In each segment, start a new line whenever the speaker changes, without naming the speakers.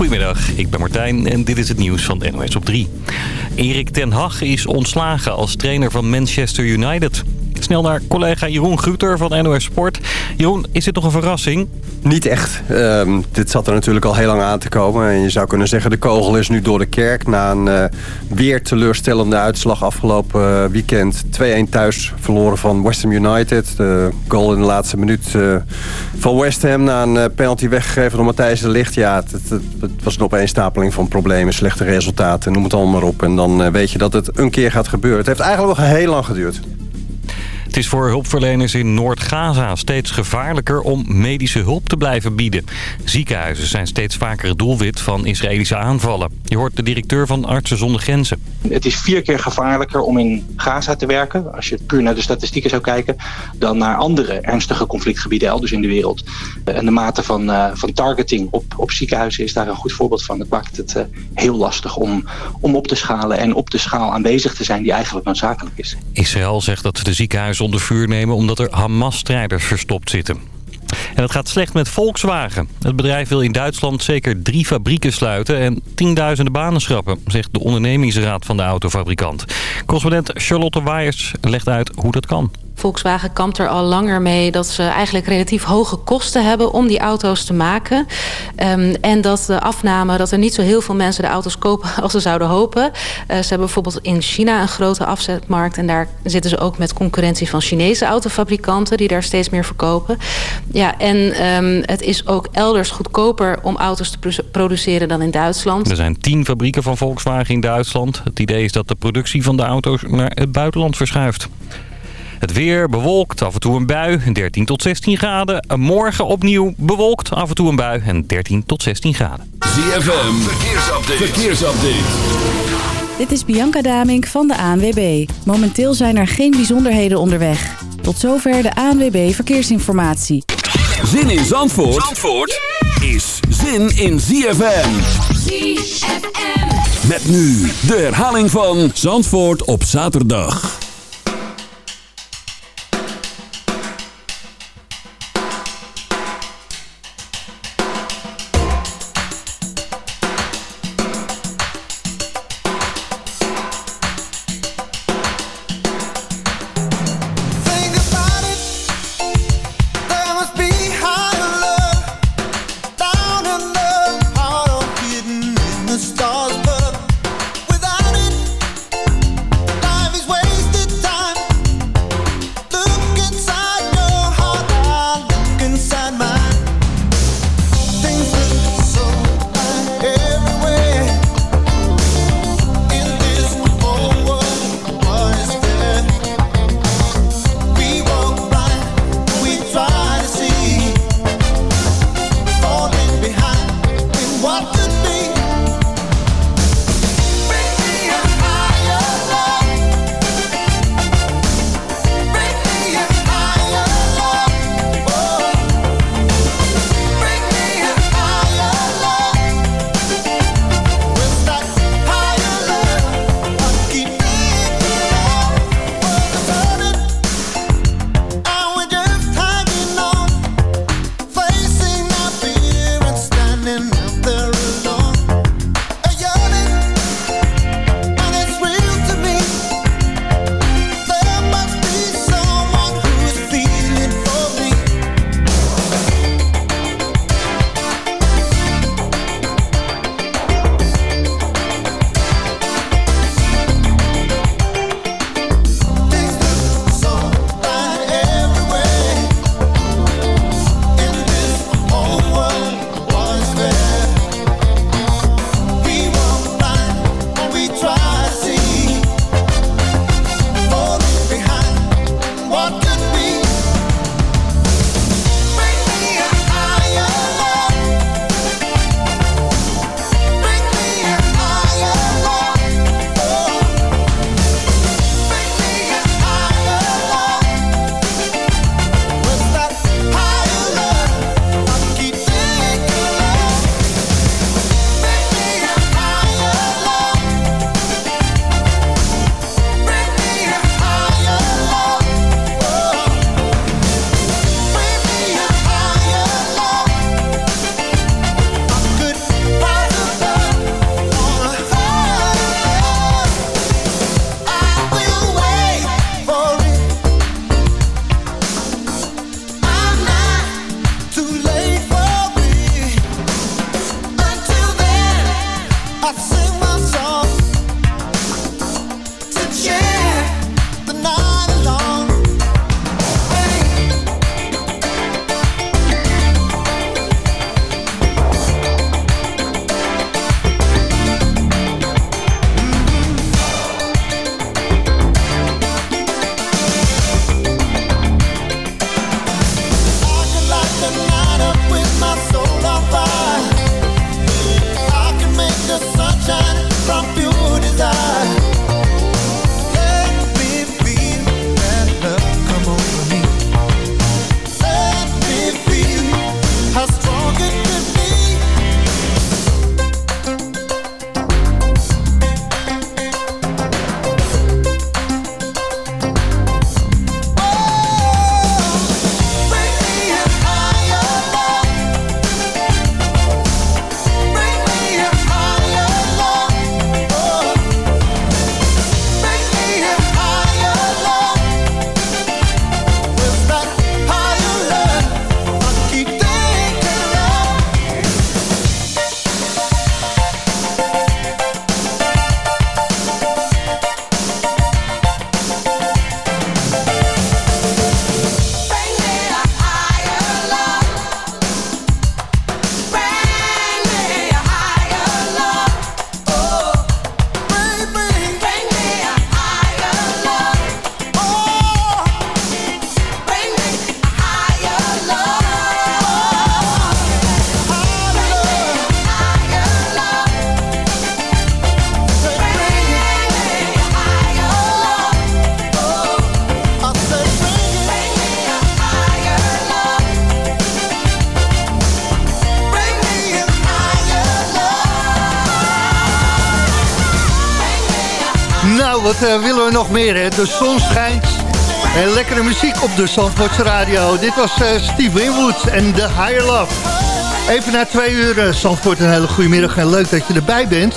Goedemiddag, ik ben Martijn en dit is het nieuws van NOS op 3. Erik ten Hag is ontslagen als trainer van Manchester United. Snel naar collega Jeroen Guter van NOS Sport. Jeroen, is dit nog een verrassing?
Niet echt. Ehm, dit zat er natuurlijk al heel lang aan te komen. En je zou kunnen zeggen, de kogel is nu door de kerk. Na een uh, weer teleurstellende uitslag afgelopen uh, weekend. 2-1 thuis verloren van West Ham United. De goal in de laatste minuut uh, van West Ham. Na een penalty weggegeven door Matthijs de Ligt. Ja, het, het, het, was een opeenstapeling van problemen, slechte resultaten. Noem het allemaal maar op. En dan weet je dat het een keer gaat gebeuren. Het heeft eigenlijk nog heel lang geduurd.
Het is voor hulpverleners in Noord-Gaza steeds gevaarlijker om medische hulp te blijven bieden. Ziekenhuizen zijn steeds vaker het doelwit van Israëlische aanvallen. Je hoort de directeur van Artsen zonder Grenzen.
Het is vier keer gevaarlijker om in Gaza te werken, als je puur naar de statistieken zou kijken, dan naar andere ernstige conflictgebieden elders in de wereld. En de mate van, uh, van targeting op, op ziekenhuizen is daar een goed voorbeeld van. Het maakt het uh, heel lastig om, om op te schalen en op de schaal aanwezig te zijn die eigenlijk noodzakelijk is.
Israël zegt dat de ziekenhuizen onder vuur nemen omdat er Hamas-strijders verstopt zitten. En het gaat slecht met Volkswagen. Het bedrijf wil in Duitsland zeker drie fabrieken sluiten en tienduizenden banen schrappen, zegt de ondernemingsraad van de autofabrikant. Correspondent Charlotte Waaiers legt uit hoe dat kan.
Volkswagen kampt er al langer mee dat ze eigenlijk relatief hoge kosten hebben om die auto's te maken. Um, en dat de afname, dat er niet zo heel veel mensen de auto's kopen als ze zouden hopen. Uh, ze hebben bijvoorbeeld in China een grote afzetmarkt. En daar zitten ze ook met concurrentie van Chinese autofabrikanten die daar steeds meer verkopen. Ja, en um, het is ook elders goedkoper om auto's te produceren dan in Duitsland.
Er zijn tien fabrieken van Volkswagen in Duitsland. Het idee is dat de productie van de auto's naar het buitenland verschuift. Het weer bewolkt, af en toe een bui, 13 tot 16 graden. Morgen opnieuw bewolkt, af en toe een bui en 13 tot 16 graden.
ZFM, verkeersupdate. verkeersupdate.
Dit is Bianca Damink van de ANWB. Momenteel zijn er geen bijzonderheden onderweg. Tot zover de ANWB Verkeersinformatie.
Zin in Zandvoort, Zandvoort is zin in ZFM.
ZFM.
Met nu de herhaling van Zandvoort op zaterdag.
Op de Zandvoortse radio. Dit was uh, Steve Winwood en The Higher Love. Even na twee uur, uh, Zandvoort, een hele goede middag en leuk dat je erbij bent.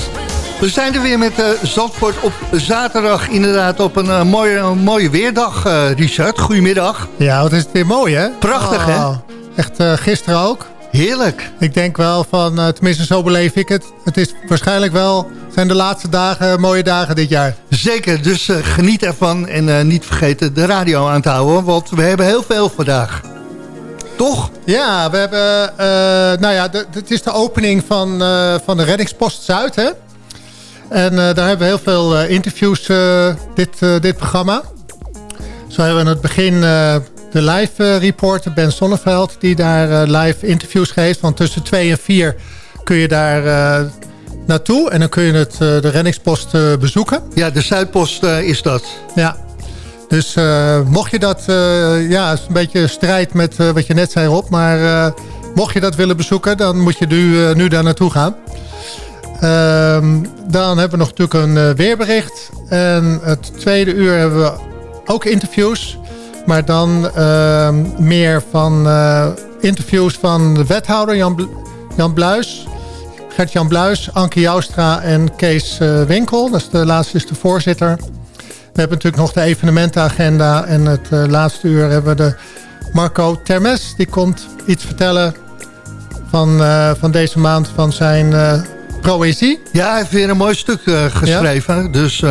We zijn er weer met uh, Zandvoort op zaterdag, inderdaad op een mooie, een mooie weerdag, Richard. Goedemiddag.
Ja, wat is het weer mooi, hè?
Prachtig, oh, hè?
Echt gisteren ook.
Heerlijk.
Ik denk wel van, tenminste zo beleef ik het. Het is waarschijnlijk wel zijn de laatste dagen mooie dagen dit jaar.
Zeker, dus uh, geniet ervan en uh, niet vergeten de radio aan te houden. Want we hebben heel veel vandaag. Toch?
Ja, we hebben... Nou ja, het is de opening van, van de Reddingspost Zuid, hè? En daar hebben we heel veel interviews, dit, dit programma. Zo hebben we in het begin de live reporter Ben Sonneveld... die daar live interviews geeft. Van tussen 2 en 4 kun je daar naartoe. En dan kun je het, eh, de reddingspost eh, bezoeken.
Ja, de Zuidpost eh, is dat.
Ja. Dus mocht je dat... ja, het is een beetje strijd met wat je net zei Rob. Maar mocht je dat willen bezoeken, dan moet je nu, nu daar naartoe gaan. Ehm, dan hebben we nog natuurlijk een weerbericht. En het tweede uur hebben we ook interviews. Maar dan ehm, meer van interviews van de wethouder Jan, Jan Bluis. Gert-Jan Bluis, Anke Joustra en Kees uh, Winkel. Dat is de laatste is de voorzitter. We hebben natuurlijk nog de evenementenagenda. En het uh, laatste uur hebben we de Marco Termes. Die komt iets vertellen van, uh, van deze maand van zijn proëzie.
Ja, hij heeft weer een mooi stuk geschreven. Ja. Dus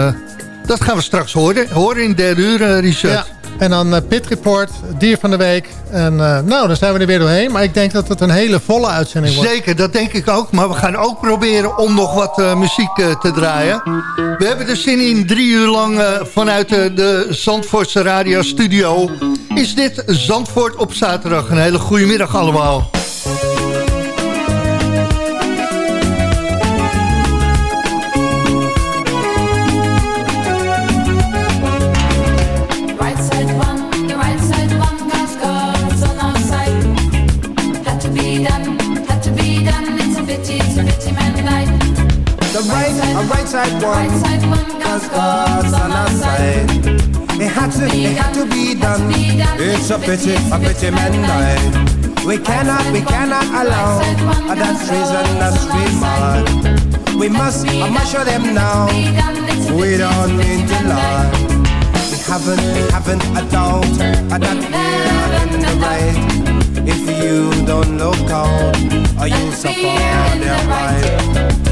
dat gaan we straks horen. Horen in derde uur, Richard. Ja.
En dan uh, Pit Report, dier van de week. En uh, nou, dan zijn we er weer doorheen. Maar ik denk dat het een hele volle uitzending wordt.
Zeker, dat denk ik ook. Maar we gaan ook proberen om nog wat uh, muziek te draaien. We hebben er zin in drie uur lang vanuit de Zandvoortse Radio Studio. Is dit Zandvoort op zaterdag. Een hele goede middag allemaal.
Side one, cause God's on our side. It had to, it had to be done. It's a pity, a pity man died. We cannot, we cannot allow that treason, that street man. We must, I must show them now. We don't mean to lie. We haven't, we haven't a doubt that we're in the right. If you don't look out, or you suffer their right.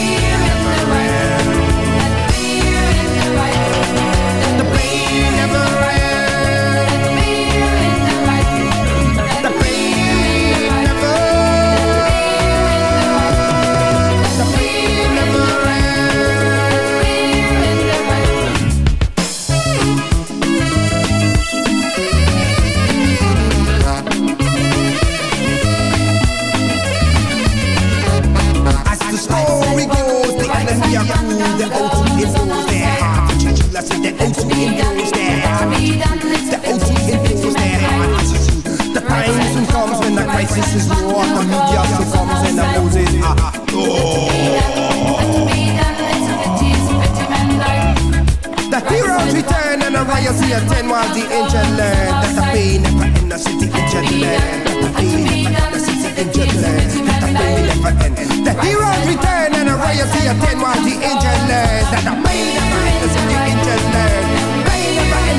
I said the O2 impose their heart. The O2 impose their heart. The time soon comes when the crisis is low, the media succumbs and the Moses are. The heroes return and the riots attend while the angel learn that the pain never end. The city angel learn that the pain never end. The city angel learn the pain never end. The heroes return and the riots attend while the angel learn that the pain never end.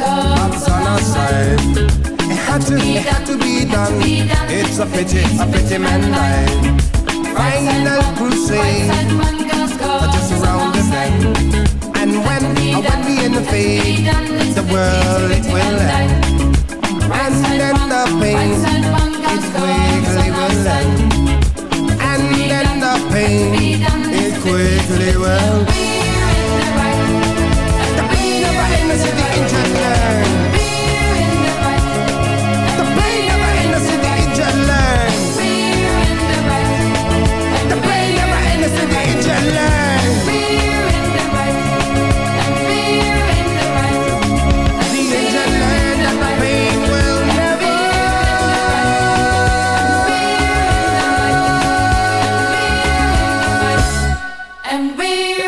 ups on our side. It had to, it had to be done. It's a pity, a pity man died. Final crusade, just around the bend. And when, when we in the fade, the world it will end. And then the pain, it quickly will end. And then the pain, it quickly will The never ends in the angel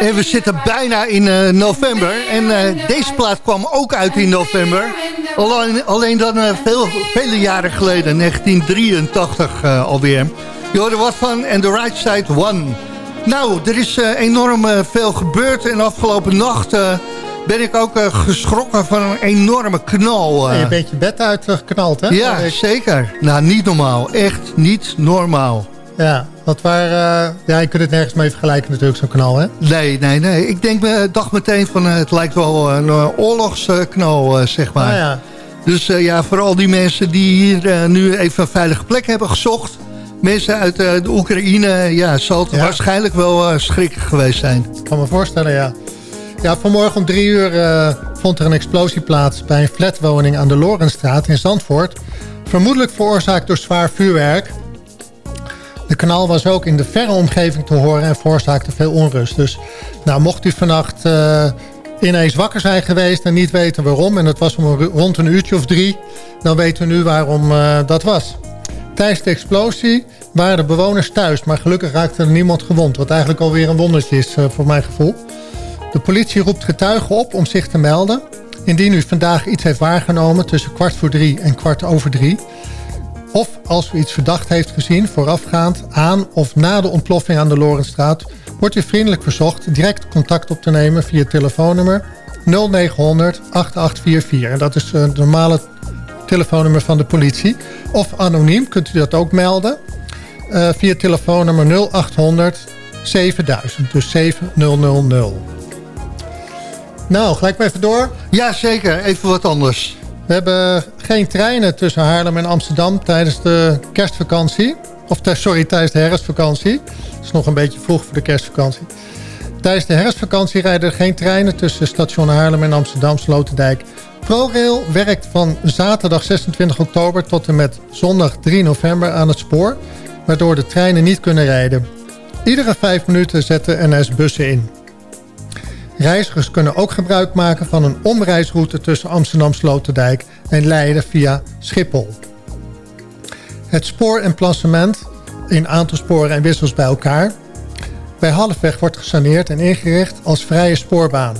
En we zitten bijna in eh, november. En eh, deze plaat kwam ook uit in november. Alleen, alleen dan eh, veel, vele jaren geleden, 1983 eh, alweer. Je hoorde wat van And the Right Side One. Nou, er is enorm veel gebeurd. En afgelopen nacht ben ik ook geschrokken van een enorme knal. eh.
je bent je bed uitgeknald, hè?
ja, zeker. Nou, niet normaal. Echt niet normaal.
Ja, wat waar, eh, ja, je kunt het nergens mee vergelijken natuurlijk, zo'n knal, hè?
Nee, nee, nee. Ik denk, eh, dacht meteen van eh, het lijkt wel een oorlogsknal, zeg maar.
Nou ja,
Dus ja, voor al die mensen die hier nu even een veilige plek hebben gezocht. Mensen uit de Oekraïne, ja, zal het
Ja.
waarschijnlijk wel schrikkelijk geweest zijn.
ik kan me voorstellen, ja. Ja, vanmorgen om drie uur vond er een explosie plaats... bij een flatwoning aan de Lorenstraat in Zandvoort. Vermoedelijk veroorzaakt door zwaar vuurwerk. De kanaal was ook in de verre omgeving te horen... en veroorzaakte veel onrust. Dus nou, mocht u vannacht eh, ineens wakker zijn geweest... en niet weten waarom... en het was om rond een uurtje of drie... dan weten we nu waarom eh, dat was. Tijdens de explosie waren de bewoners thuis... maar gelukkig raakte er niemand gewond... wat eigenlijk alweer een wondertje is eh, voor mijn gevoel. De politie roept getuigen op om zich te melden. Indien u vandaag iets heeft waargenomen tussen kwart voor drie en kwart over drie. Of als u iets verdacht heeft gezien voorafgaand aan of na de ontploffing aan de Lorenstraat... wordt u vriendelijk verzocht direct contact op te nemen via telefoonnummer 0900 8844. En dat is eh, het normale telefoonnummer van de politie. Of anoniem kunt u dat ook melden eh, via telefoonnummer 0800 7000. Dus 7000. Nou, gelijk maar even door.
Ja, zeker. Even wat anders.
We hebben geen treinen tussen Haarlem en Amsterdam tijdens de kerstvakantie. Of sorry, tijdens de herfstvakantie. Het is nog een beetje vroeg voor de kerstvakantie. Tijdens de herfstvakantie rijden er geen treinen tussen station Haarlem en Amsterdam Sloterdijk. ProRail werkt van zaterdag 26 oktober tot en met zondag 3 november aan het spoor, waardoor de treinen niet kunnen rijden. Iedere vijf minuten zetten NS bussen in. Reizigers kunnen ook gebruik maken van een omreisroute tussen Amsterdam Sloterdijk en Leiden via Schiphol. het spooremplacement in aantal sporen en wissels bij elkaar. Bij halfweg wordt gesaneerd en ingericht als vrije spoorbaan.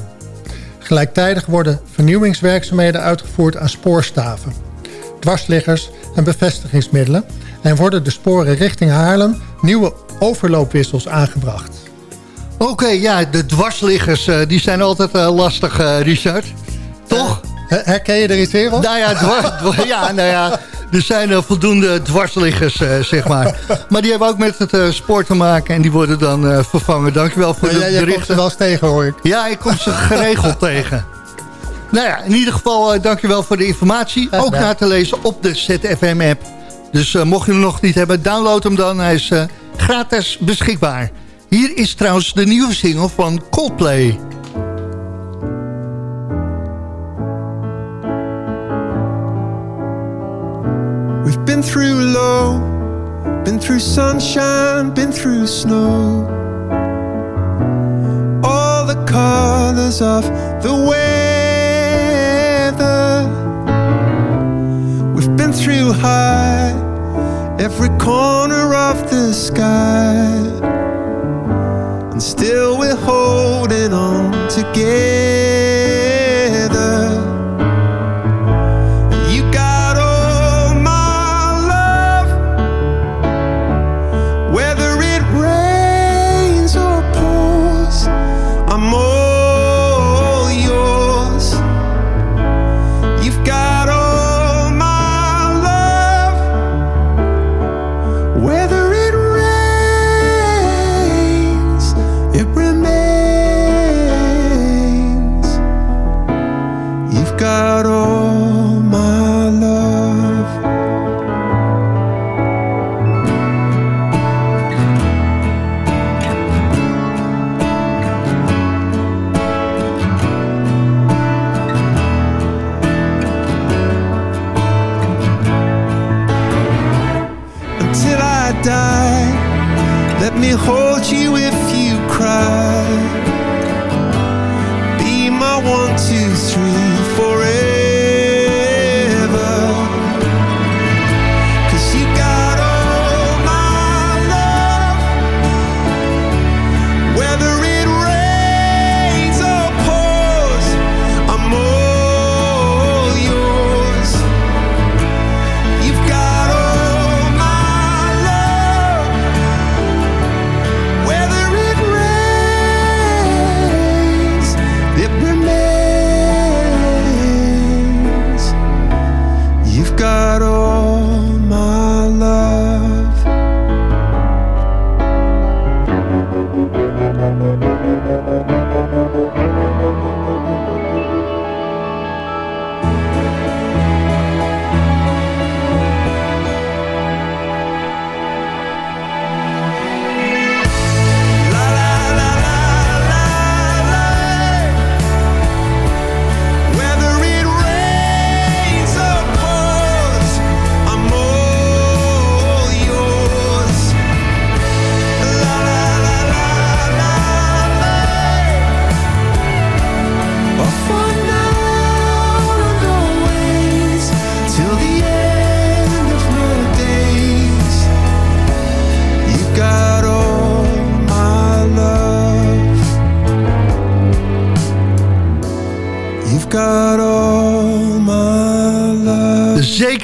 Gelijktijdig worden vernieuwingswerkzaamheden uitgevoerd aan spoorstaven, dwarsliggers en bevestigingsmiddelen en worden de sporen richting Haarlem nieuwe overloopwissels aangebracht.
Oké, ja, de dwarsliggers uh, die zijn altijd uh, lastig, uh, Richard. Toch?
herken je er iets weer op?
Nou ja, ja, nou ja er zijn voldoende dwarsliggers, zeg maar. Maar die hebben ook met het sport te maken en die worden dan vervangen. Dankjewel voor de
ja,
berichten.
Jij komt ze wel eens tegen, hoor ik.
Ja, ik kom ze geregeld tegen. Nou ja, in ieder geval dankjewel voor de informatie. Ook na te lezen op de ZFM-app. Dus mocht je hem nog niet hebben, download hem dan. Hij is gratis beschikbaar. Hier is trouwens de nieuwe single van Coldplay.
We've been through low, been through sunshine, been through snow. All the colors of the weather. We've been through high, every corner of the sky and still we're holding on together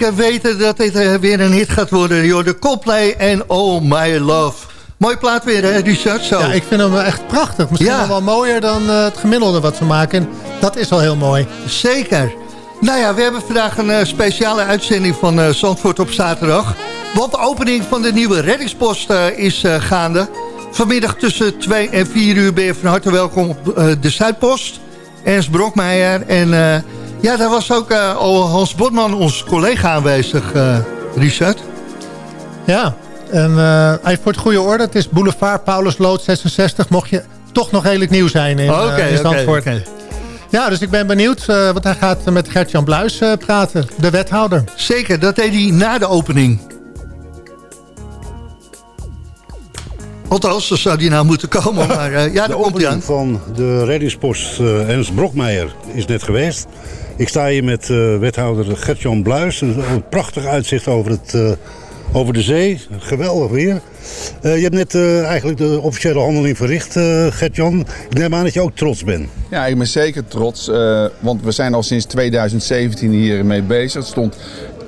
zeker weten dat dit uh, weer een hit gaat worden. Joh, de Coldplay en Oh My Love. Mooi plaat weer, hè, Richard? Zo.
Ja, ik vind hem echt prachtig. Misschien ja. wel mooier dan uh, het gemiddelde wat ze maken. Dat is al heel mooi.
Zeker. Nou ja, we hebben vandaag een uh, speciale uitzending van uh, Zandvoort op zaterdag. Want de opening van de nieuwe reddingspost is gaande. Vanmiddag tussen 2 en 4 uur ben je van harte welkom op de Zuidpost. Ernst Brokmeijer en... Ja, daar was ook uh, Hans Botman, ons collega, aanwezig, uh, Richard.
Ja, en uh, voor het goede orde, het is Boulevard Paulus Lood 66. Mocht je toch nog redelijk nieuw zijn in, oh, okay, in Zandvoort. Okay, Ja, dus ik ben benieuwd, want hij gaat met Gert-Jan Bluis praten, de wethouder.
Zeker, dat deed hij na de opening. Althans, zo zou die nou moeten komen. Maar uh, ja,
de opening van de reddingspost uh, Ernst Brokmeijer is net geweest. Ik sta hier met uh, wethouder Gert-Jan Bluis. Een, een, prachtig uitzicht over het, uh, over de zee. Geweldig weer. Eh, je hebt net eh, eigenlijk de officiële handeling verricht, uh, Gert-Jan. Ik neem aan dat je ook trots bent.
Ja, ik ben zeker trots. want we zijn al sinds 2017 hiermee bezig. Het stond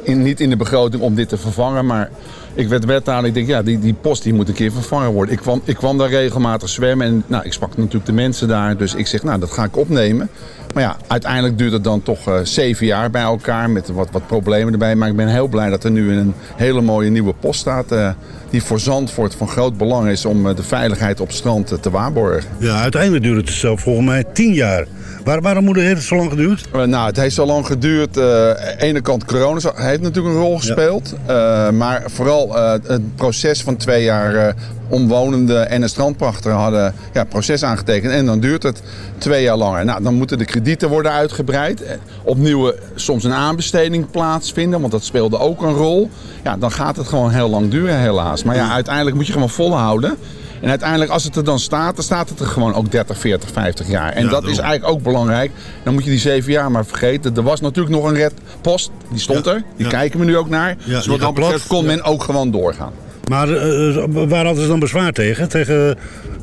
in, niet in de begroting om dit te vervangen, maar ik werd wethouder. Ik denk, ja, die, die post die moet een keer vervangen worden. Ik kwam, ik kwam daar regelmatig zwemmen en nou, ik sprak natuurlijk de mensen daar. Dus ik zeg, nou, dat ga ik opnemen. Maar ja, uiteindelijk duurt het dan toch uh, zeven jaar bij elkaar met wat, wat problemen erbij. Maar ik ben heel blij dat er nu een hele mooie nieuwe post staat. Uh, die voor Zandvoort van groot belang is om uh, de veiligheid op strand te waarborgen.
Ja, uiteindelijk duurt het zelf volgens mij tien jaar. Waar, waarom moet het, heeft het zo lang geduurd?
Uh, nou, het heeft zo lang geduurd. Uh, aan de ene kant corona heeft natuurlijk een rol gespeeld. Ja. Uh, maar vooral het proces van twee jaar omwonenden en een strandpachter hadden ja, proces aangetekend. En dan duurt het twee jaar langer. Nou, dan moeten de kredieten worden uitgebreid. Opnieuw soms een aanbesteding plaatsvinden, want dat speelde ook een rol. Ja, dan gaat het gewoon heel lang duren helaas. Maar ja, uiteindelijk moet je gewoon volhouden. En uiteindelijk, als het er dan staat, dan staat het er gewoon ook 30, 40, 50 jaar. En ja, dat is eigenlijk ook belangrijk. Dan moet je die zeven jaar maar vergeten. Er was natuurlijk nog een redpost, die stond er. Die kijken we nu ook naar. dus wat dat betreft kon men ook gewoon doorgaan.
Maar uh, waar hadden ze dan bezwaar tegen? Tegen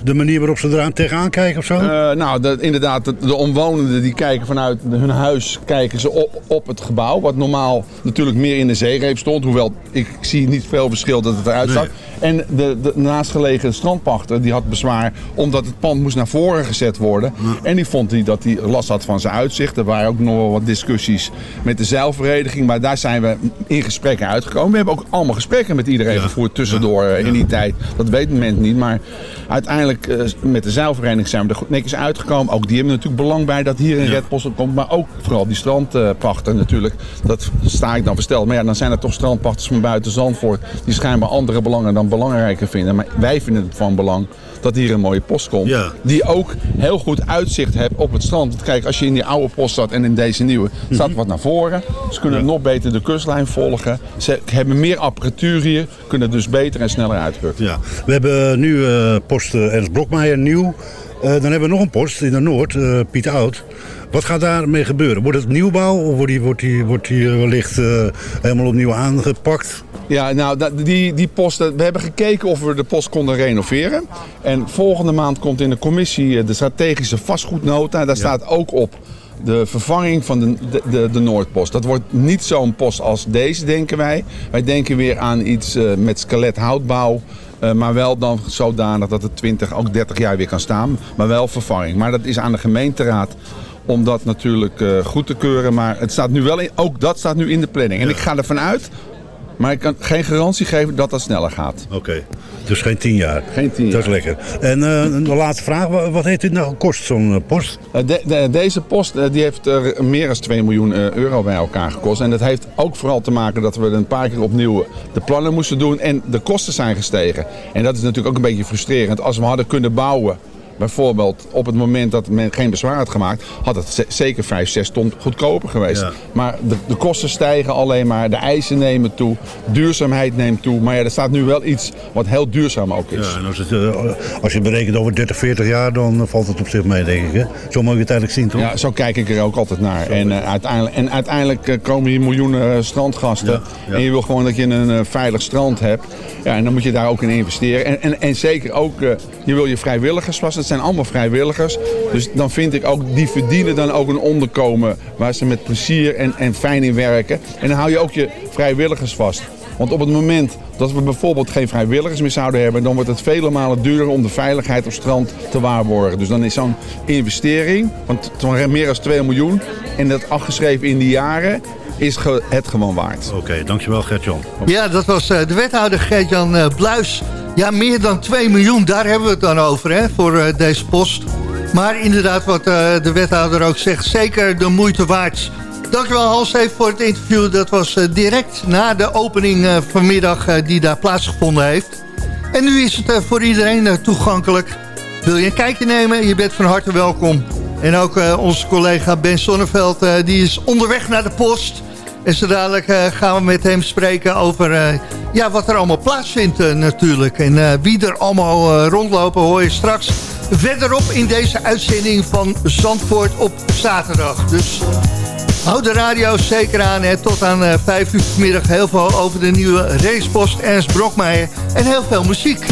de manier waarop ze eraan tegenaan kijken of zo? Uh,
nou, de, inderdaad, de, de, omwonenden die kijken vanuit hun huis kijken ze op, op het gebouw. Wat normaal natuurlijk meer in de zeereep stond. Hoewel, ik zie niet veel verschil dat het eruit zag. En de, de naastgelegen strandpachter die had bezwaar omdat het pand moest naar voren gezet worden. En die vond die dat hij last had van zijn uitzicht. Er waren ook nog wel wat discussies met de zeilvereniging. Maar daar zijn we in gesprekken uitgekomen. We hebben ook allemaal gesprekken met iedereen ja. gevoerd tussendoor ja. in die tijd. Dat weet men niet. Maar uiteindelijk uh, met de zeilvereniging zijn we er netjes uitgekomen. Ook die hebben natuurlijk belang bij dat hier een ja. redpost komt. Maar ook vooral die strandpachter natuurlijk. Dat sta ik dan versteld. Maar ja, dan zijn er toch strandpachters van buiten Zandvoort. Die schijnbaar andere belangen dan belangrijker vinden. Maar wij vinden het van belang dat hier een mooie post komt.
Ja.
Die ook heel goed uitzicht heeft op het strand. Want kijk, als je in die oude post staat en in deze nieuwe, staat mm -hmm. wat naar voren. Ze kunnen ja. nog beter de kustlijn volgen. Ze hebben meer apparatuur hier, kunnen dus beter en sneller uitrukken.
Ja. We hebben nu uh, post uh, Ernst Brokmeijer nieuw. Uh, dan hebben we nog een post in de Noord, uh, Piet Oud. Wat gaat daarmee gebeuren? Wordt het nieuwbouw of wordt die, wordt die, wordt die wellicht uh, helemaal opnieuw aangepakt?
Ja, nou, die, die posten, we hebben gekeken of we de post konden renoveren. En volgende maand komt in de commissie de strategische vastgoednota. Daar ja. staat ook op de vervanging van de, de, de, de Noordpost. Dat wordt niet zo'n post als deze, denken wij. Wij denken weer aan iets uh, met skelethoutbouw. Uh, maar wel dan zodanig dat het 20, ook 30 jaar weer kan staan. Maar wel vervanging. Maar dat is aan de gemeenteraad om dat natuurlijk uh, goed te keuren. Maar het staat nu wel in, ook dat staat nu in de planning. En ik ga ervan uit, maar ik kan geen garantie geven dat dat sneller gaat.
Oké, okay. Dus geen tien jaar.
Geen tien jaar.
Dat is lekker. En uh, de laatste vraag, wat heeft dit nou gekost, zo'n uh, post?
De, de, deze post die heeft er meer dan 2 miljoen euro bij elkaar gekost. En dat heeft ook vooral te maken dat we een paar keer opnieuw de plannen moesten doen. En de kosten zijn gestegen. En dat is natuurlijk ook een beetje frustrerend. Als we hadden kunnen bouwen Bijvoorbeeld op het moment dat men geen bezwaar had gemaakt, had het zeker 5, 6 ton goedkoper geweest.
Ja.
Maar de, de, kosten stijgen alleen maar, de eisen nemen toe, duurzaamheid neemt toe. Maar ja, er staat nu wel iets wat heel duurzaam ook is.
Ja, en als, het, uh, als je berekent over 30, 40 jaar, dan valt het op zich mee, denk ik. Hè? Zo moet je het eigenlijk zien, toch?
Ja, zo kijk ik er ook altijd naar. En, uh, uiteindelijk, en uiteindelijk komen hier miljoenen strandgasten. Ja, ja. En je wil gewoon dat je een veilig strand hebt. Ja, en dan moet je daar ook in investeren. En, en, en zeker ook, je wil je vrijwilligers vast. Het zijn allemaal vrijwilligers. Dus dan vind ik ook, die verdienen dan ook een onderkomen waar ze met plezier en, en fijn in werken. En dan hou je ook je vrijwilligers vast. Want op het moment dat we bijvoorbeeld geen vrijwilligers meer zouden hebben... dan wordt het vele malen duurder om de veiligheid op strand te waarborgen. Dus dan is zo'n investering van meer dan 2 miljoen... en dat afgeschreven in die jaren is het gewoon waard.
Oké, okay, dankjewel Gert-Jan.
Ja, dat was uh, de wethouder Gert-Jan uh, Bluis. Ja, meer dan 2 miljoen, daar hebben we het dan over hè, voor uh, deze post. Maar inderdaad, wat de wethouder ook zegt, zeker de moeite waard. Dankjewel Hans even voor het interview. Dat was direct na de opening vanmiddag die daar plaatsgevonden heeft. En nu is het voor iedereen toegankelijk. Wil je een kijkje nemen? Je bent van harte welkom. En ook onze collega Ben Sonneveld, die is onderweg naar de post... En zo dadelijk uh, gaan we met hem spreken over uh, ja, wat er allemaal plaatsvindt uh, natuurlijk. En wie er allemaal rondlopen hoor je straks verderop in deze uitzending van Zandvoort op zaterdag. Dus
Houd de radio zeker aan. Hè. Tot aan uh, 5 uur vanmiddag heel veel over de nieuwe racepost Ernst Brokmeijer. En heel veel muziek.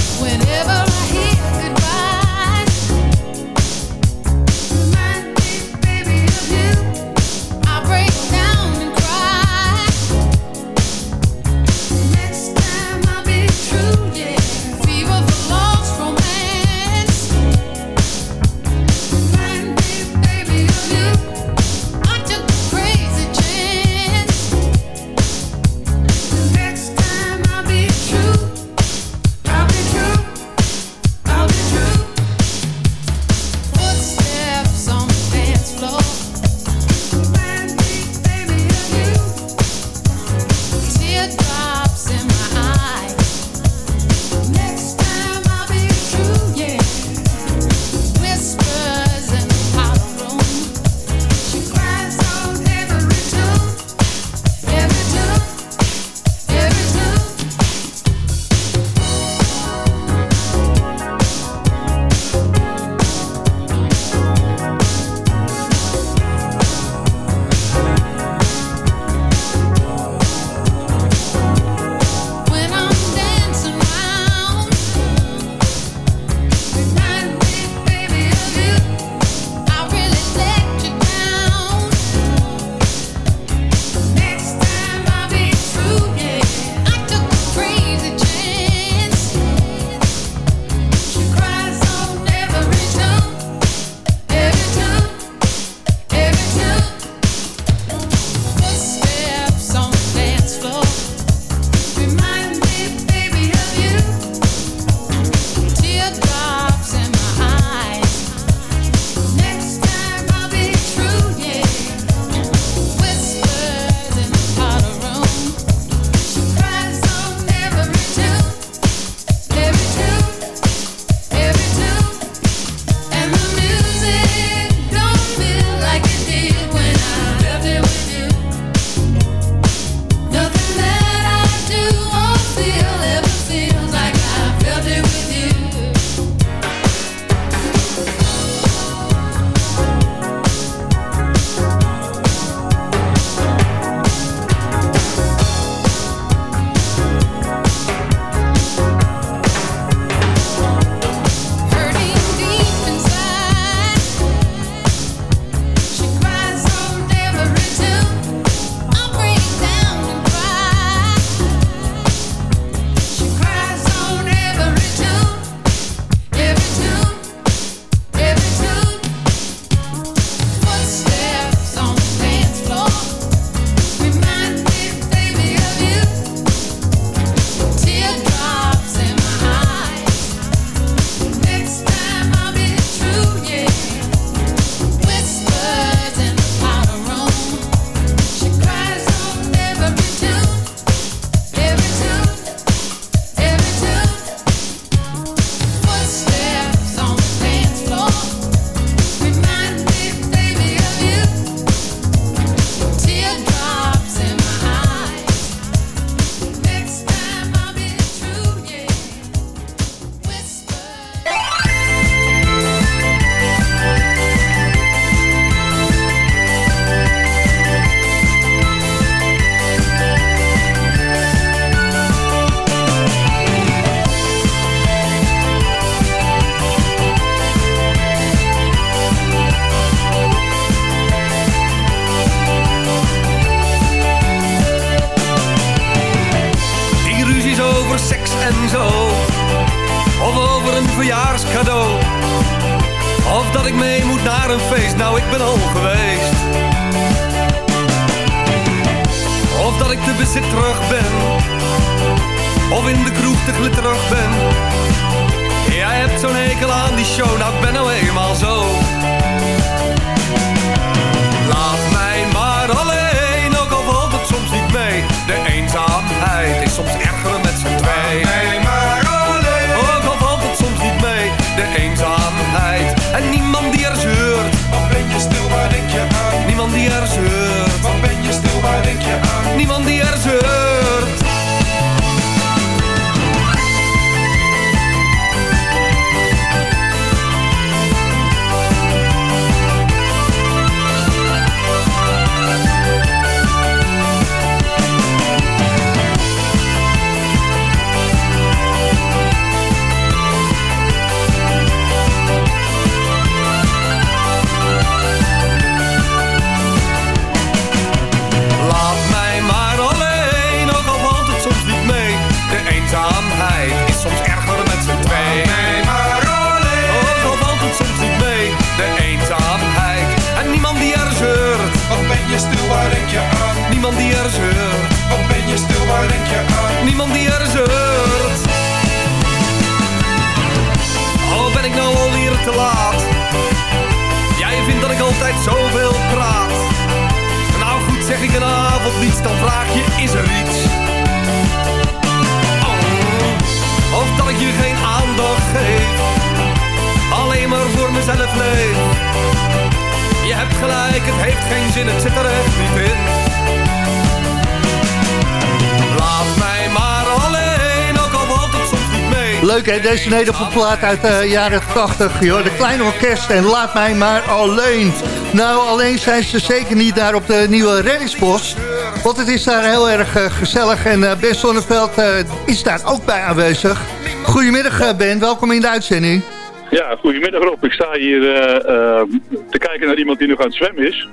Deze nederlandplaat uit de jaren 80. Joh, de kleine orkest en laat mij maar alleen. Nou, alleen zijn ze zeker niet daar op de nieuwe reddingspost. Want het is daar heel erg eh, gezellig en uh, Ben Sonneveld eh, is daar ook bij aanwezig. Goedemiddag eh, Ben, welkom in de uitzending.
Ja, goedemiddag Rob. Ik sta hier eh, eh, te kijken naar iemand die nog aan het zwemmen is.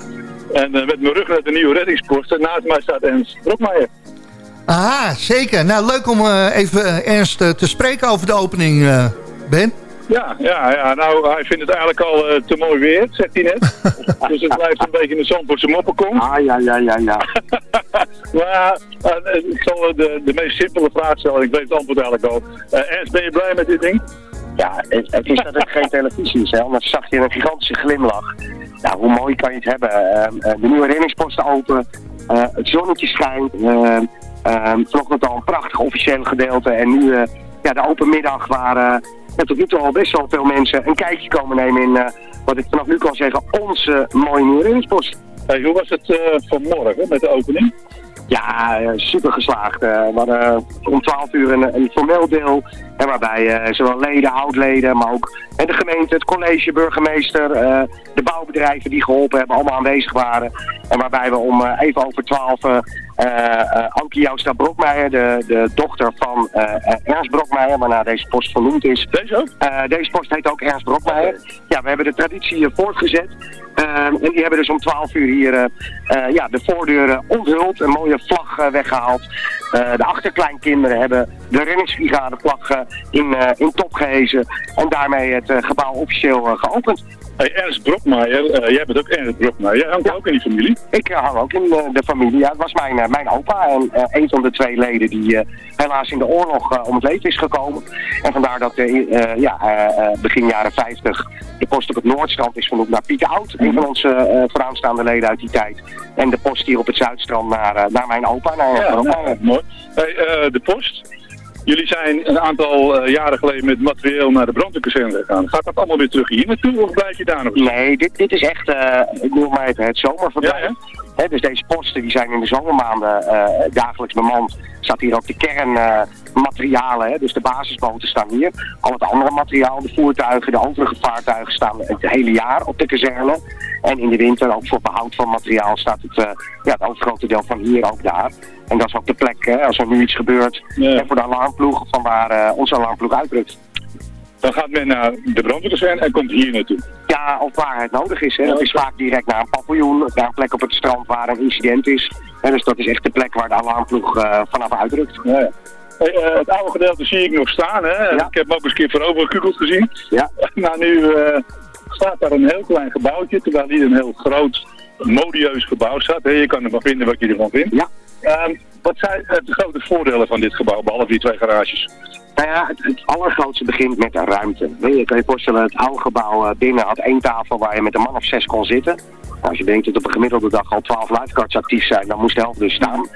En eh, met mijn rug naar de nieuwe reddingspost. En naast mij staat Ernst Brokmeijer.
Aha, zeker. Nou, leuk om eh, even eh, Ernst eh, te spreken over de opening, eh, Ben.
Ja, ja, ja, nou hij vindt het eigenlijk al te mooi weer, zegt hij net. dus het blijft een beetje een Zandvoortse moppenkom.
Ah, ja, ja, ja, ja.
maar ja, eh, ik zal de, de meest simpele vraag stellen. Ik weet het antwoord eigenlijk al. Eh, Ernst, ben je blij met dit ding?
Ja, het, het is dat het geen televisie is, hè. Anders zag je een gigantische glimlach. Ja, hoe mooi kan je het hebben? De nieuwe reddingsposten open, eh, het zonnetje schijnt. Ehm ehm, vanochtend al een prachtig officiële gedeelte. En nu eh, ja, de open middag waar ja, tot nu toe al best wel veel mensen een kijkje komen nemen in, eh, wat ik vanaf nu kan zeggen, onze mooie nieuwe reddingspost.
Hey, hoe was het vanmorgen met de opening?
Ja, super geslaagd. We hadden om 12 uur een, een formeel deel. En waarbij zowel leden, oud-leden, maar ook en de gemeente, het college, burgemeester, de bouwbedrijven die geholpen hebben, allemaal aanwezig waren. En waarbij we om even over 12 uh, uh, Ankie Jousta Brokmeijer, de, de dochter van eh, eh, Ernst Brokmeijer, waarna deze post vernoemd is.
Deze ook?
deze post heet ook Ernst Brokmeijer. Ja, we hebben de traditie eh, voortgezet. Ehm, en die hebben dus om 12 uur hier eh, eh, ja, de voordeuren onthuld, een mooie vlag eh, weggehaald. Eh, de achterkleinkinderen hebben de reddingsbrigade vlag eh, in, eh, in top gehezen en daarmee het eh, gebouw officieel eh, geopend.
Hey, Ernst Brokmeijer, eh, jij bent ook Ernst Brokmeijer. Jij hangt ook in die familie?
Ik eh, hang ook in de, de familie. Ja, het was mijn, eh, mijn opa en een van de twee leden die helaas in de oorlog om het leven is gekomen. En vandaar dat ja, begin jaren 50 de post op het Noordstrand is vernoemd naar Pieter Oud. Een van onze vooraanstaande leden uit die tijd. En de post hier op het Zuidstrand naar, naar mijn opa. Naar,
Ja, nou, mooi. Hey, de post. Jullie zijn een aantal eh, jaren geleden met materieel naar de brandweerkazerne gegaan. Gaat dat allemaal weer terug hier naartoe of blijf je daar nog?
Nee, dit, dit is echt, eh, ik noem maar even het zomerverblijf. Hè, dus deze posten die zijn in de zomermaanden eh, dagelijks bemand. Staat hier ook de kernmaterialen, dus de basisboten staan hier. Al het andere materiaal, de voertuigen, de overige vaartuigen staan het hele jaar op de kazerne. En in de winter, ook voor behoud van materiaal, staat het, ja, het overgrote deel van hier ook daar. En dat is ook de plek, hè, als er nu iets gebeurt, en voor de alarmploeg, van waar eh, onze alarmploeg uitrukt.
Dan gaat men naar de brandweerkazerne en komt hier naartoe.
Ja, of waar het nodig is. Hè. Dat is vaak direct naar een paviljoen, naar een plek op het strand waar een incident is. En dus dat is echt de plek waar de alarmploeg eh, vanaf uitrukt.
Ja, ja. Hey, eh, het oude gedeelte zie ik nog staan. Hè? Ik heb hem ook eens een keer voorovergekukeld gezien.
Ja.
maar nu staat daar een heel klein gebouwtje, terwijl hier een heel groot, modieus gebouw staat. Je kan ervan vinden wat je ervan vindt.
Ja.
Ehm, wat zijn eh, de grote voordelen van dit gebouw, behalve die twee garages?
Nou ja, het, allergrootste begint met ruimte. Je, kan je voorstellen, het oude gebouw eh, binnen had één tafel waar je met een man of zes kon zitten. Nou, als je denkt dat op een gemiddelde dag al twaalf lifeguards actief zijn, dan moest de helft dus staan.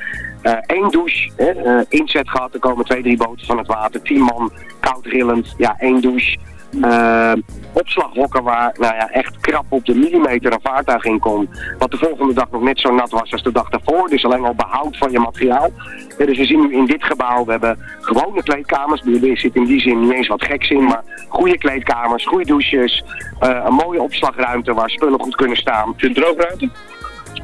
Eén douche, hè, eh, inzet gehad, er komen twee, drie boten van het water, tien man, koud rillend, ja, één douche. Eh, opslaghokken waar nou ja, echt krap op de millimeter een vaartuig in kon. Wat de volgende dag nog net zo nat was als de dag daarvoor. Dus alleen al behoud van je materiaal. Ja, dus we zien nu in dit gebouw, we hebben gewone kleedkamers. Er zit in die zin niet eens wat geks in. Maar goede kleedkamers, goede douches. eh, een mooie opslagruimte waar spullen goed kunnen staan.
Een droogruimte?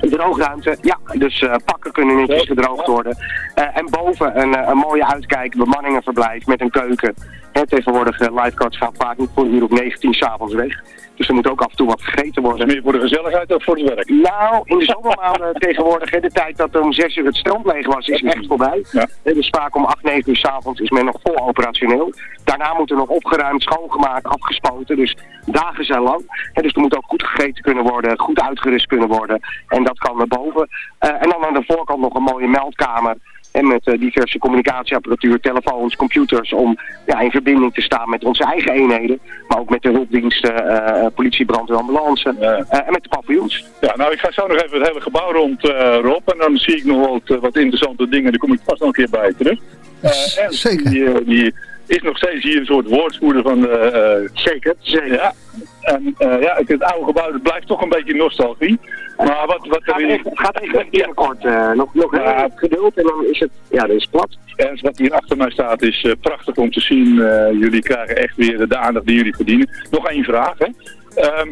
Een droogruimte, ja. Dus eh, pakken kunnen netjes gedroogd worden. En boven een, een mooie uitkijk, bemanningenverblijf met een keuken. Hè, tegenwoordig uh, lifeguards gaan vaak niet voor een uur of 19 s'avonds weg. Dus er moet ook af en toe wat gegeten worden.
meer voor de gezelligheid of voor het werk?
Nou, in de zomermaanden tegenwoordig, hè, de tijd dat om 6 uur het strand leeg was, is echt voorbij.
Ja.
Dus vaak om 8, 9 uur s'avonds is men nog vol operationeel. Daarna moet er nog opgeruimd, schoongemaakt, afgespoten. Dus dagen zijn lang. Hè, dus er moet ook goed gegeten kunnen worden, goed uitgerust kunnen worden. En dat kan naar boven. Eh, en dan aan de voorkant nog een mooie meldkamer. En met eh, diverse communicatieapparatuur, telefoons, computers, om ja, in verbinding te staan met onze eigen eenheden. Maar ook met de hulpdiensten, eh, politie, brandweer, ambulance en met de paviljoens.
Ja, nou ik ga zo nog even het hele gebouw rond, eh, Rob. En dan zie ik nog wat, wat interessante dingen. Daar kom ik vast nog een keer bij terug. Eh, en
Zeker.
Die, die is nog steeds hier een soort woordvoerder van de... eh,
zeker, zeker.
Ja. En eh, ja, het oude gebouw dat blijft toch een beetje nostalgie. Maar wat, wat
Gaat
er
even, gaat even binnenkort uh, nog, nog
Ja.
geduld en dan is het, ja, dat is plat.
En wat hier achter mij staat is eh, prachtig om te zien. Eh, jullie krijgen echt weer de aandacht die jullie verdienen. Nog één vraag. Hè. Ehm,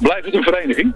blijft het een vereniging?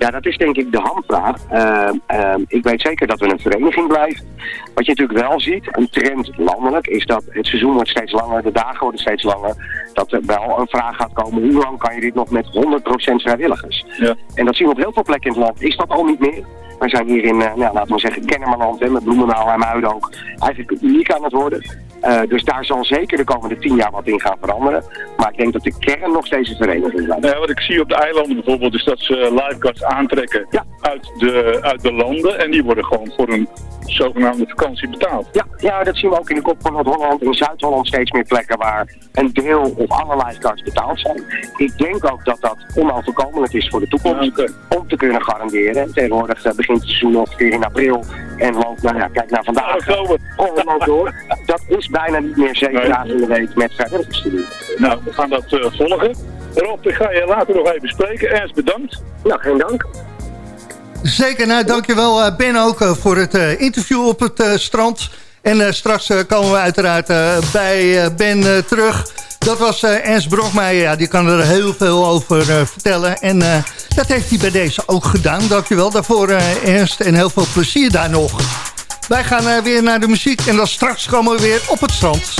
Ja, dat is denk ik de hamvraag. Ehm, ehm, ik weet zeker dat we een vereniging blijven. Wat je natuurlijk wel ziet, een trend landelijk, is dat het seizoen wordt steeds langer, de dagen worden steeds langer. Dat er wel een vraag gaat komen, hoe lang kan je dit nog met 100% vrijwilligers?
Ja.
En dat zien we op heel veel plekken in het land. Is dat al niet meer? Wij zijn hier in, eh, nou, laten we zeggen, Kennemerland, hè, met Bloemendaal en Muiden ook, eigenlijk uniek aan het worden. Eh, dus daar zal zeker de komende tien jaar wat in gaan veranderen. Maar ik denk dat de kern nog steeds een vereniging blijft.
Nou ja, wat ik zie op de eilanden bijvoorbeeld is dat ze lifeguards aantrekken uit, de, uit de landen. En die worden gewoon voor een zogenaamde vakantie betaald.
Ja, ja, dat zien we ook in de kop van Noord-Holland. In Zuid-Holland steeds meer plekken waar een deel of alle lifeguards betaald zijn. Ik denk ook dat dat onoverkomelijk is voor de toekomst. Om te kunnen garanderen. Tegenwoordig eh, begint het seizoen ongeveer in april. En loopt, nou ja, kijk naar vandaag. Ongelooflijk door. Dat is bijna niet meer zeven
Nee.
dagen in de week met vrijwilligers te doen.
Nou, we gaan dat eh, volgen. Rob, ik ga je later nog even spreken. Ernst, bedankt.
Nou, geen dank.
Zeker, nou dankjewel eh, Ben ook eh, voor het eh, interview op het eh, strand. En eh, straks eh, komen we uiteraard bij eh, Ben terug. Dat was eh, Ernst Brokmeijer, ja, die kan er heel veel over eh, vertellen. En eh, dat heeft hij bij deze ook gedaan. Dankjewel daarvoor eh, Ernst en heel veel plezier daar nog. Wij gaan eh, weer naar de muziek en dan straks komen we weer op het strand.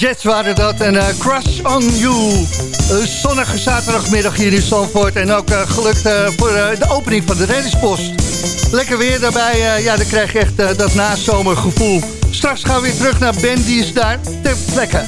Jets waren dat en uh, Crush on You. Een zonnige zaterdagmiddag hier in Zandvoort. En ook uh, gelukt uh, voor de opening van de reddingspost. Lekker weer daarbij. ja, dan krijg je echt dat nazomergevoel. Straks gaan we weer terug naar Ben, die is daar ter plekke.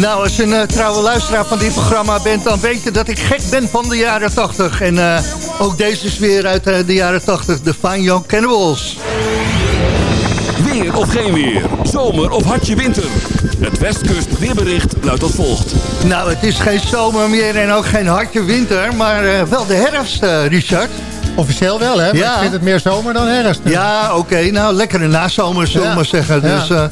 Nou, als je een uh, trouwe luisteraar van dit programma bent... dan weet je dat ik gek ben van de jaren 80. En uh, ook deze is weer uit uh, de jaren 80, de Fine Young Cannibals.
Weer of geen weer, zomer of hartje winter. Het Westkust weerbericht luidt als volgt.
Nou, het is geen zomer meer en ook geen hartje winter... maar wel de herfst, Richard.
Officieel wel, hè? Maar
Ja.
ik vind het meer zomer dan herfst.
Ja, oké. Nou, lekkere nazomer, zullen we
Ja.
maar zeggen.
Ja.
Dus, eh,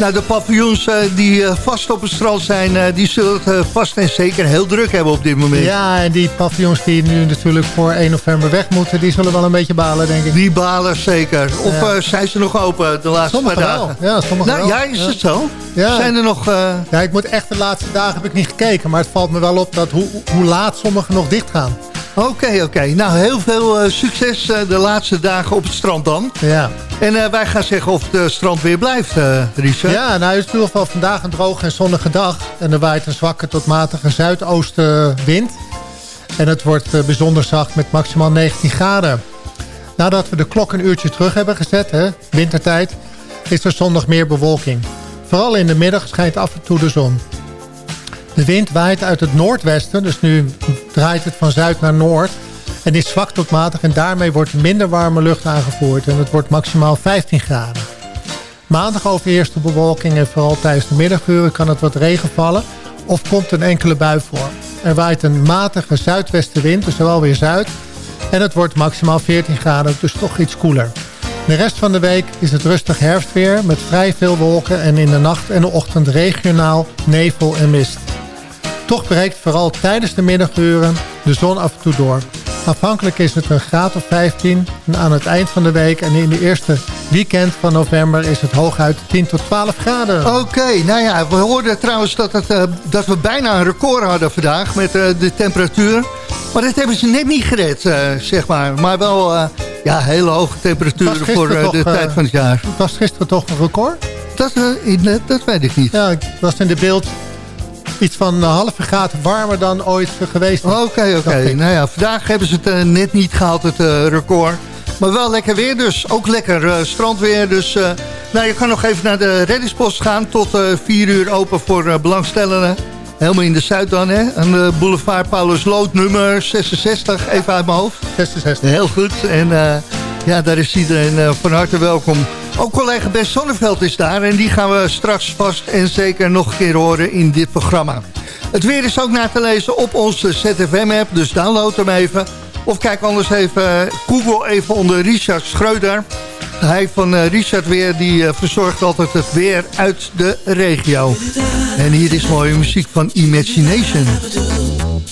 nou, de paviljoens eh, die eh, vast op het strand zijn... eh, die zullen het vast en zeker heel druk hebben op dit moment.
Ja, en die paviljoens die nu natuurlijk voor 1 november weg moeten... die zullen wel een beetje balen, denk ik.
Die balen zeker. Of
Ja.
zijn ze nog open de laatste
Sommige
paar
wel.
dagen?
Ja, sommige
nou,
wel.
ja, is
Ja.
het zo?
Ja.
Zijn er nog...
Ja, ik moet echt de laatste dagen heb ik niet gekeken. Maar het valt me wel op dat hoe, hoe laat sommigen nog dicht gaan.
Oké, oké. Nou, heel veel eh, succes eh, de laatste dagen op het strand dan.
Ja.
En eh, wij gaan zeggen of het strand weer blijft, Richard.
Ja, nou het is in ieder geval vandaag een droge en zonnige dag. En er waait een zwakke tot matige zuidoostenwind. En het wordt bijzonder zacht met maximaal 19 graden. Nadat we de klok een uurtje terug hebben gezet, hè, wintertijd, is er zondag meer bewolking. Vooral in de middag schijnt af en toe de zon. De wind waait uit het noordwesten, dus nu draait het van zuid naar noord. En is zwak tot matig en daarmee wordt minder warme lucht aangevoerd. En het wordt maximaal 15 graden. Maandag overheerst de bewolking en vooral tijdens de middaguren kan het wat regen vallen of komt een enkele bui voor. Er waait een matige zuidwestenwind, dus wel weer zuid. En het wordt maximaal 14 graden, dus toch iets koeler. De rest van de week is het rustig herfstweer met vrij veel wolken en in de nacht en de ochtend regionaal nevel en mist. Toch breekt vooral tijdens de middaguren de zon af en toe door. Afhankelijk is het een graad of 15 en aan het eind van de week en in de eerste weekend van november is het hooguit 10 tot 12 graden.
Oké, nou ja, we hoorden trouwens dat, het, uh, dat we bijna een record hadden vandaag met uh, de temperatuur. Maar dat hebben ze net niet gered, uh, zeg maar. Maar wel ja, hele hoge temperaturen voor de tijd van het jaar.
Was gisteren toch een record?
Dat, dat weet ik niet.
Ja, ik was in de beeld iets van een halve graad warmer dan ooit geweest.
Oké, oké. Okay. Nou ja, vandaag hebben ze het uh, net niet gehaald, het uh, record. Maar wel lekker weer dus. Ook lekker uh, strandweer. Dus nou, je kan nog even naar de reddingspost gaan. Tot 4 uur open voor belangstellenden. Helemaal in de Zuid dan, hè? Aan de boulevard Paulus Lood, nummer 66. Even uit mijn hoofd.
66.
Heel goed. En ja, daar is iedereen van harte welkom. Ook collega Ben Sonneveld is daar en die gaan we straks vast en zeker nog een keer horen in dit programma. Het weer is ook naar te lezen op onze ZFM-app, dus download hem even. Of kijk anders even, eh, Google even onder Richard Schreuder. Hij van eh, Richard Weer, die eh, verzorgt altijd het weer uit de regio. En hier is mooie muziek van Imagination. Imagination.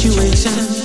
situation.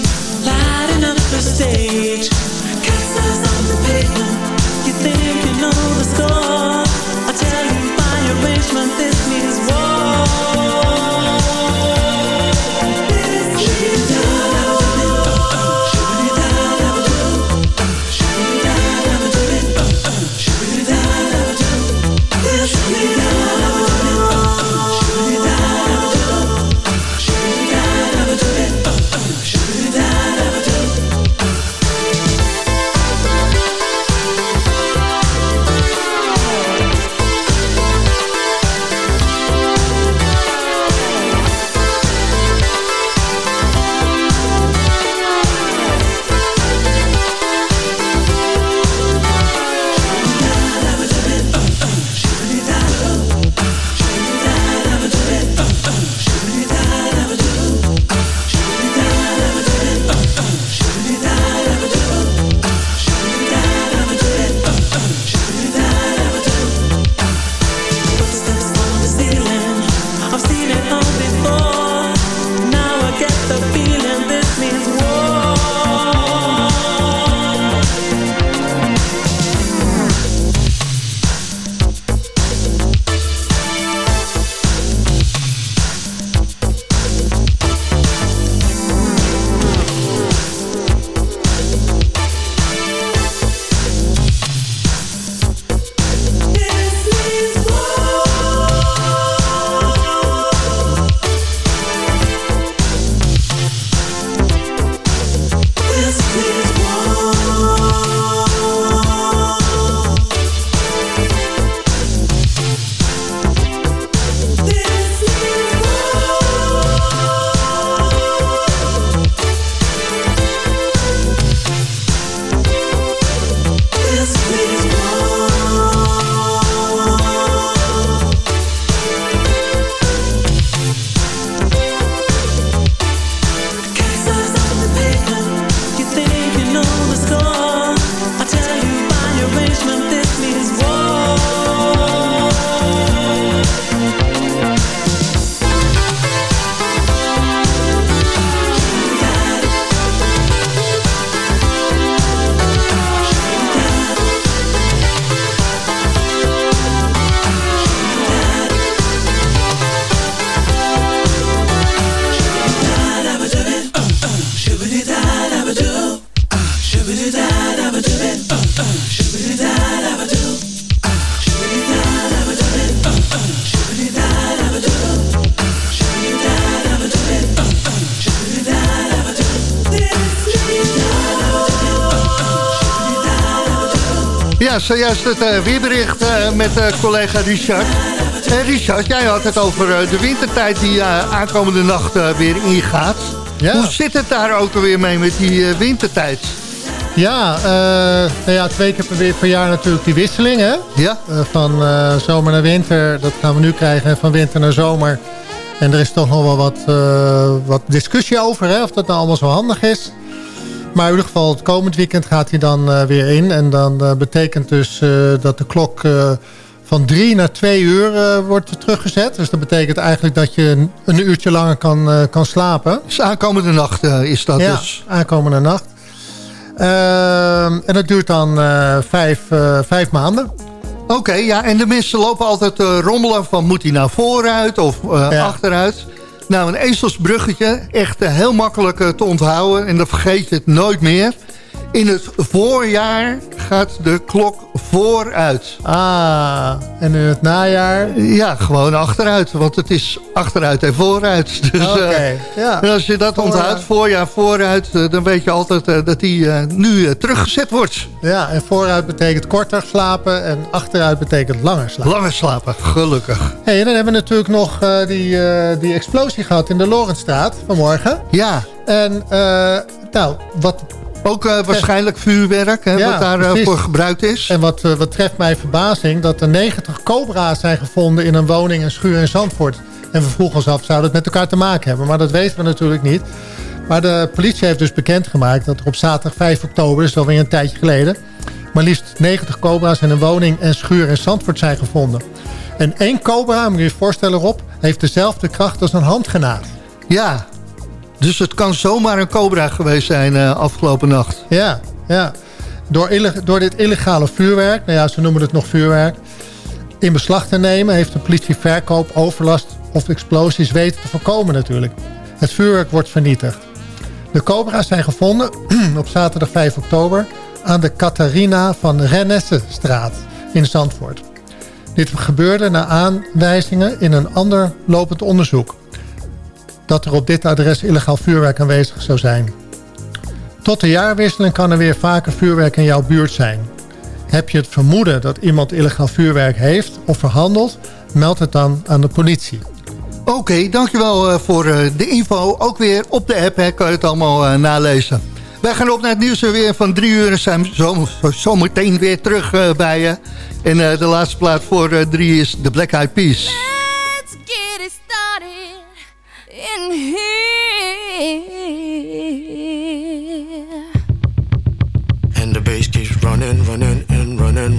Zojuist het uh, weerbericht uh, met uh, collega Richard. Richard, jij had het over de wintertijd die aankomende nacht weer ingaat. Ja. Hoe zit het daar ook alweer mee met die wintertijd?
Ja, nou ja, twee keer per, weer per jaar natuurlijk die wisseling. Hè?
Ja.
van zomer naar winter, dat gaan we nu krijgen. En van winter naar zomer. En er is toch nog wel wat, wat discussie over hè, of dat nou allemaal zo handig is. Maar in ieder geval, het komend weekend gaat hij dan uh, weer in. En dan uh, betekent dus uh, dat de klok van drie naar twee uur wordt teruggezet. Dus dat betekent eigenlijk dat je een, uurtje langer kan, kan slapen.
Dus aankomende nacht is dat
ja,
dus?
aankomende nacht. Ehm, en dat duurt dan vijf, vijf maanden.
Oké, okay, ja, en de mensen lopen altijd rommelen van moet hij naar vooruit of ja. achteruit. Nou, een ezelsbruggetje. Echt uh, heel makkelijk uh, te onthouden. En dan vergeet je het nooit meer. In het voorjaar gaat de klok vooruit.
Ah, en in het najaar?
Ja, gewoon achteruit. Want het is achteruit en vooruit. Dus,
Oké, okay, ja.
En als je dat onthoudt, voorjaar vooruit... dan weet je altijd dat die nu teruggezet wordt.
Ja, en vooruit betekent korter slapen... en achteruit betekent langer slapen.
Langer slapen, gelukkig.
hey, en dan hebben we natuurlijk nog die, die explosie gehad in de Lorenstraat vanmorgen.
Ja.
En nou, wat
ook uh, waarschijnlijk vuurwerk, hè, ja, wat daarvoor uh, voor gebruikt is.
En wat, uh, wat treft mij verbazing, dat er 90 cobra's zijn gevonden in een woning en schuur in Zandvoort. En we vroegen ons af, zou dat met elkaar te maken hebben? Maar dat weten we natuurlijk niet. Maar de politie heeft dus bekendgemaakt dat er op zaterdag 5 oktober, is alweer een tijdje geleden, maar liefst 90 cobra's in een woning en schuur in Zandvoort zijn gevonden. En één cobra, moet je je voorstellen Rob, heeft dezelfde kracht als een handgenaad.
Ja, dus het kan zomaar een cobra geweest zijn uh, afgelopen nacht.
Ja, ja. Door, door dit illegale vuurwerk, nou ja, ze noemen het nog vuurwerk... in beslag te nemen heeft de politie verkoop, overlast of explosies weten te voorkomen natuurlijk. Het vuurwerk wordt vernietigd. De cobra's zijn gevonden op zaterdag 5 oktober... aan de Catharina van Rennessestraat in Zandvoort. Dit gebeurde na aanwijzingen in een ander lopend onderzoek dat er op dit adres illegaal vuurwerk aanwezig zou zijn. Tot de jaarwisseling kan er weer vaker vuurwerk in jouw buurt zijn. Heb je het vermoeden dat iemand illegaal vuurwerk heeft of verhandelt, meld het dan aan de politie.
Oké, okay, dankjewel uh, voor uh, de info. Ook weer op de app hè, kan je het allemaal uh, nalezen. Wij gaan op naar het nieuws weer van drie uur en zijn zo, zo meteen weer terug bij je. En de laatste plaat voor drie is The Black Eyed Peas.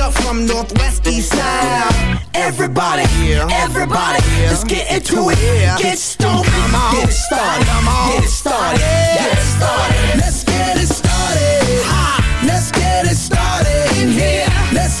up from Northwest East Side. Everybody, everybody, let's get into it. Get stoked, get it started, get it started, get it started. Let's get it started. Let's get it started in here. Let's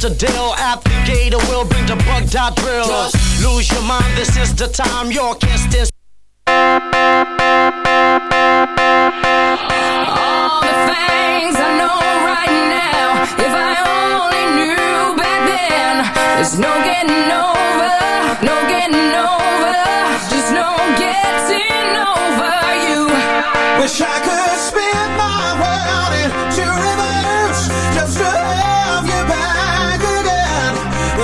The deal. At the gate, or we'll bring the bug dot drill. Lose your mind, this is the time. You're can't stand
All the things I know right now, if I only knew back then, there's no getting over, no getting over, just no getting over you.
Wish I could spin